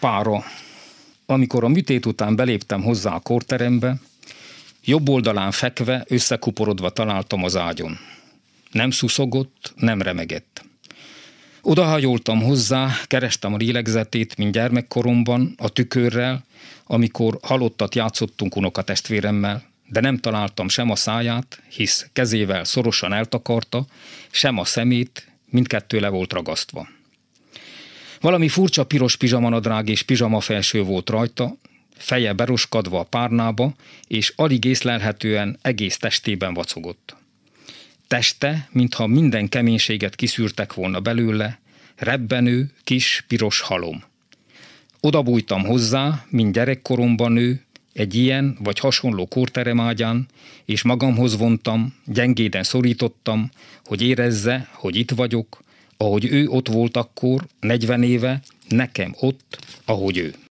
Pára. Amikor a műtét után beléptem hozzá a korterembe, jobb oldalán fekve, összekuporodva találtam az ágyon. Nem szuszogott, nem remegett. Odahajoltam hozzá, kerestem a lélegzetét, mint gyermekkoromban, a tükörrel, amikor halottat játszottunk unokatestvéremmel, de nem találtam sem a száját, hisz kezével szorosan eltakarta, sem a szemét, mindkettő le volt ragasztva. Valami furcsa piros pizsamanadrág és pizsamafelső volt rajta, feje beroskadva a párnába, és alig észlelhetően egész testében vacogott. Teste, mintha minden keménységet kiszűrtek volna belőle, rebbenő, kis, piros halom. Oda bújtam hozzá, mint gyerekkoromban nő, egy ilyen vagy hasonló kórteremágyán, és magamhoz vontam, gyengéden szorítottam, hogy érezze, hogy itt vagyok, ahogy ő ott volt akkor, 40 éve, nekem ott, ahogy ő.